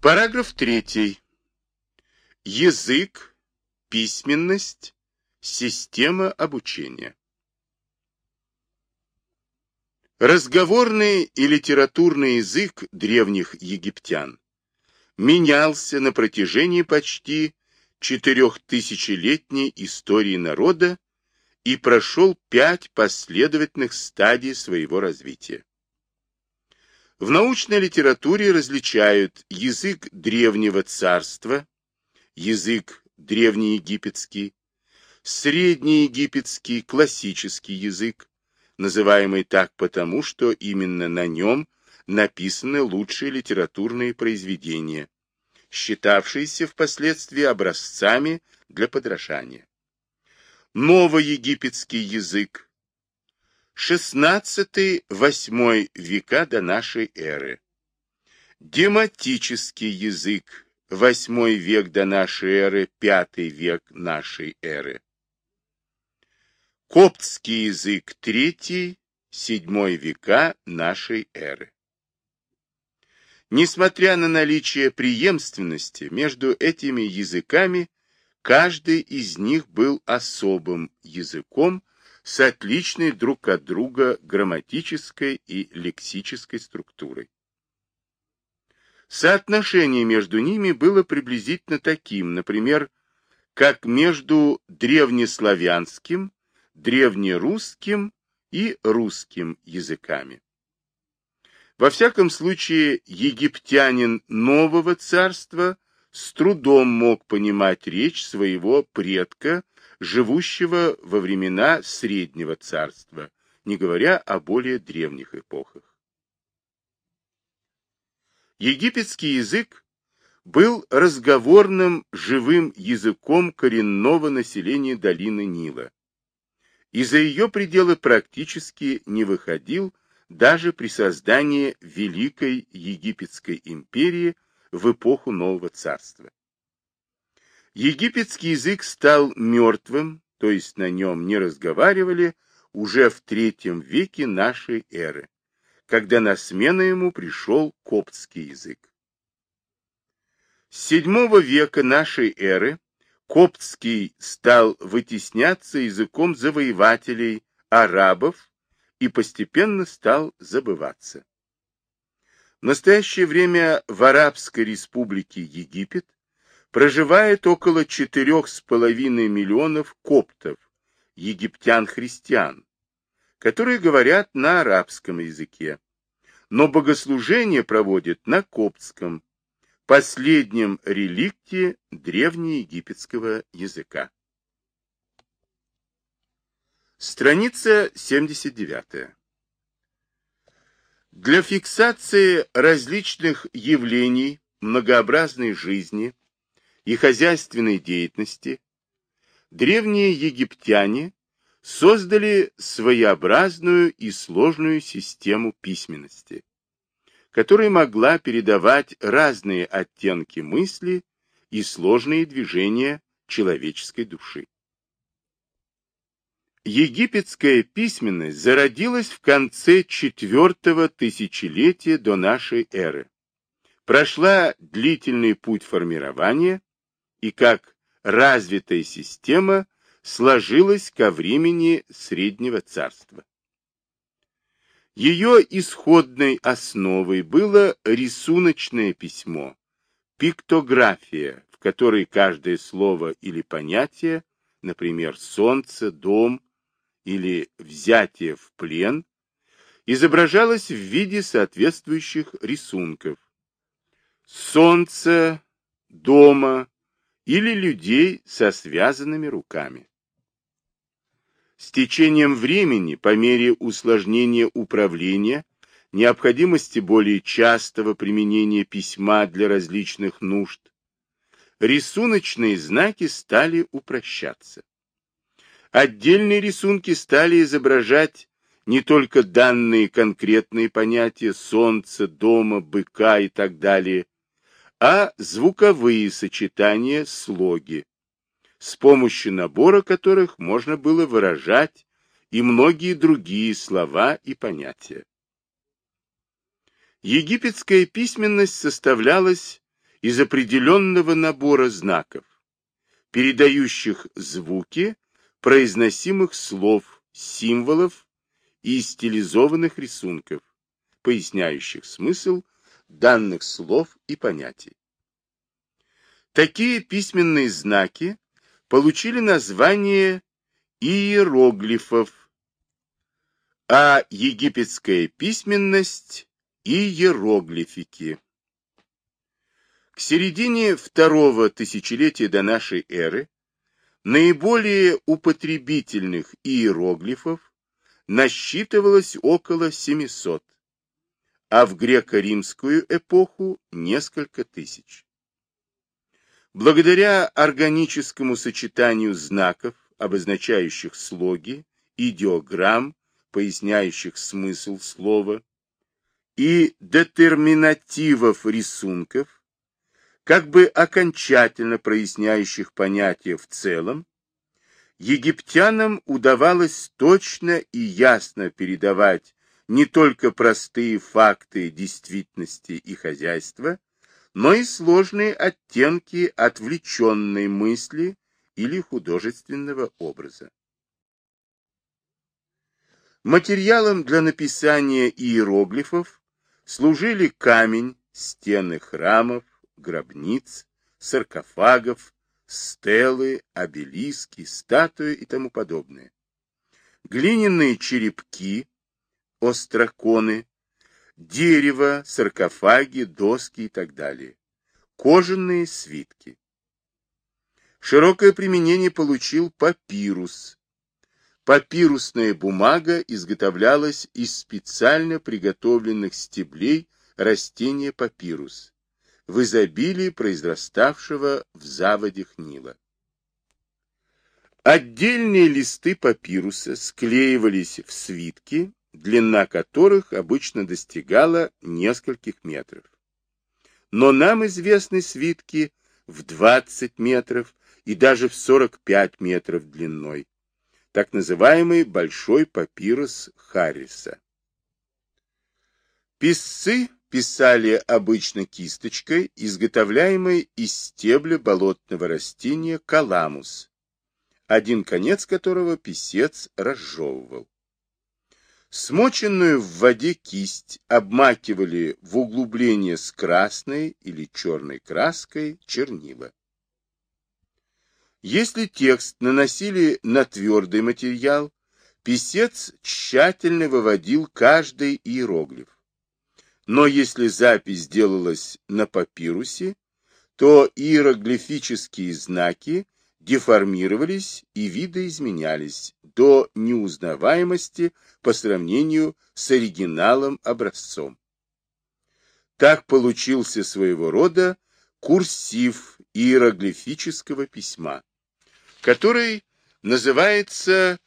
Параграф 3. Язык, письменность, система обучения. Разговорный и литературный язык древних египтян менялся на протяжении почти четырехтысячелетней истории народа и прошел пять последовательных стадий своего развития. В научной литературе различают язык древнего царства, язык древнеегипетский, среднеегипетский классический язык, называемый так потому, что именно на нем написаны лучшие литературные произведения, считавшиеся впоследствии образцами для подражания. Новоегипетский язык, XVI-VIII века до нашей эры. Дематический язык, VIII век до нашей эры, V век нашей эры. Коптский язык, III-VII века нашей эры. Несмотря на наличие преемственности между этими языками, каждый из них был особым языком, с отличной друг от друга грамматической и лексической структурой. Соотношение между ними было приблизительно таким, например, как между древнеславянским, древнерусским и русским языками. Во всяком случае, египтянин нового царства с трудом мог понимать речь своего предка живущего во времена Среднего Царства, не говоря о более древних эпохах. Египетский язык был разговорным живым языком коренного населения долины Нила, и за ее пределы практически не выходил даже при создании Великой Египетской империи в эпоху Нового Царства. Египетский язык стал мертвым, то есть на нем не разговаривали, уже в третьем веке нашей эры, когда на смену ему пришел коптский язык. С VII века нашей эры коптский стал вытесняться языком завоевателей, арабов, и постепенно стал забываться. В настоящее время в Арабской республике Египет проживает около 4,5 миллионов коптов, египтян-христиан, которые говорят на арабском языке, но богослужение проводят на коптском, последнем реликте древнеегипетского языка. Страница 79. Для фиксации различных явлений многообразной жизни и хозяйственной деятельности, древние египтяне создали своеобразную и сложную систему письменности, которая могла передавать разные оттенки мысли и сложные движения человеческой души. Египетская письменность зародилась в конце четвертого тысячелетия до нашей эры, прошла длительный путь формирования и как развитая система сложилась ко времени Среднего Царства. Ее исходной основой было рисуночное письмо, пиктография, в которой каждое слово или понятие, например, солнце, дом или взятие в плен, изображалось в виде соответствующих рисунков. Солнце, дома, или людей со связанными руками. С течением времени, по мере усложнения управления, необходимости более частого применения письма для различных нужд, рисуночные знаки стали упрощаться. Отдельные рисунки стали изображать не только данные конкретные понятия солнца, дома, быка и так далее, а звуковые сочетания слоги, с помощью набора которых можно было выражать и многие другие слова и понятия. Египетская письменность составлялась из определенного набора знаков, передающих звуки произносимых слов, символов и стилизованных рисунков, поясняющих смысл данных слов и понятий. Такие письменные знаки получили название иероглифов, а египетская письменность – иероглифики. К середине второго тысячелетия до нашей эры наиболее употребительных иероглифов насчитывалось около 700, а в греко-римскую эпоху несколько тысяч. Благодаря органическому сочетанию знаков, обозначающих слоги, идиограмм, поясняющих смысл слова, и детерминативов рисунков, как бы окончательно проясняющих понятие в целом, египтянам удавалось точно и ясно передавать не только простые факты действительности и хозяйства, но и сложные оттенки отвлеченной мысли или художественного образа. Материалом для написания иероглифов служили камень, стены храмов, гробниц, саркофагов, стелы, обелиски, статуи и тому подобное. Глиняные черепки, остроконы, дерево, саркофаги, доски и так далее. Кожаные свитки. Широкое применение получил папирус. Папирусная бумага изготовлялась из специально приготовленных стеблей растения папирус в изобилии произраставшего в заводях Нила. Отдельные листы папируса склеивались в свитки, длина которых обычно достигала нескольких метров. Но нам известны свитки в 20 метров и даже в 45 метров длиной, так называемый большой папирус Харриса. Писцы писали обычно кисточкой, изготовляемой из стебля болотного растения каламус, один конец которого писец разжевывал. Смоченную в воде кисть обмакивали в углубление с красной или черной краской чернила. Если текст наносили на твердый материал, писец тщательно выводил каждый иероглиф. Но если запись делалась на папирусе, то иероглифические знаки деформировались и видоизменялись до неузнаваемости по сравнению с оригиналом образцом. Так получился своего рода курсив иероглифического письма, который называется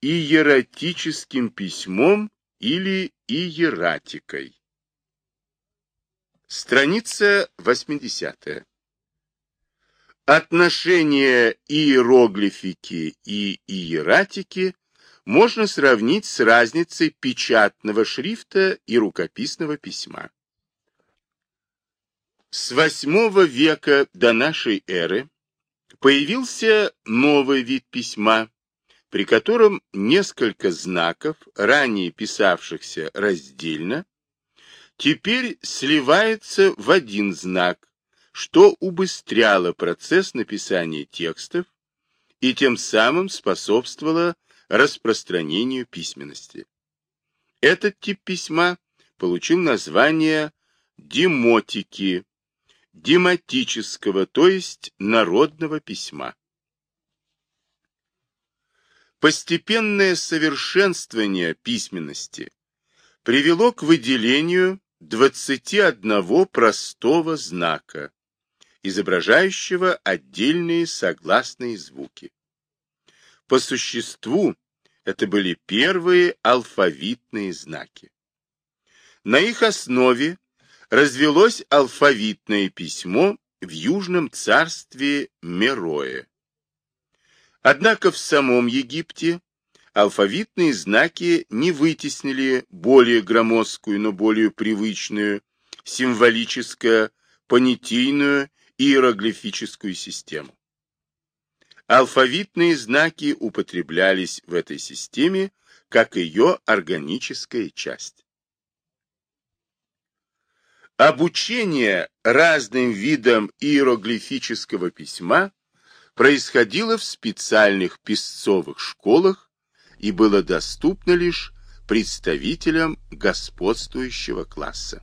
иератическим письмом или иератикой. Страница 80. Отношение иероглифики и иератики можно сравнить с разницей печатного шрифта и рукописного письма. С VIII века до нашей эры появился новый вид письма, при котором несколько знаков, ранее писавшихся раздельно, теперь сливается в один знак, что убыстряло процесс написания текстов и тем самым способствовало распространению письменности. Этот тип письма получил название демотики, дематического, то есть народного письма. Постепенное совершенствование письменности привело к выделению 21 простого знака, изображающего отдельные согласные звуки. По существу это были первые алфавитные знаки. На их основе развелось алфавитное письмо в Южном царстве Мерое. Однако в самом Египте алфавитные знаки не вытеснили более громоздкую, но более привычную, символическое понятийную иероглифическую систему. Алфавитные знаки употреблялись в этой системе как ее органическая часть. Обучение разным видам иероглифического письма происходило в специальных писцовых школах и было доступно лишь представителям господствующего класса.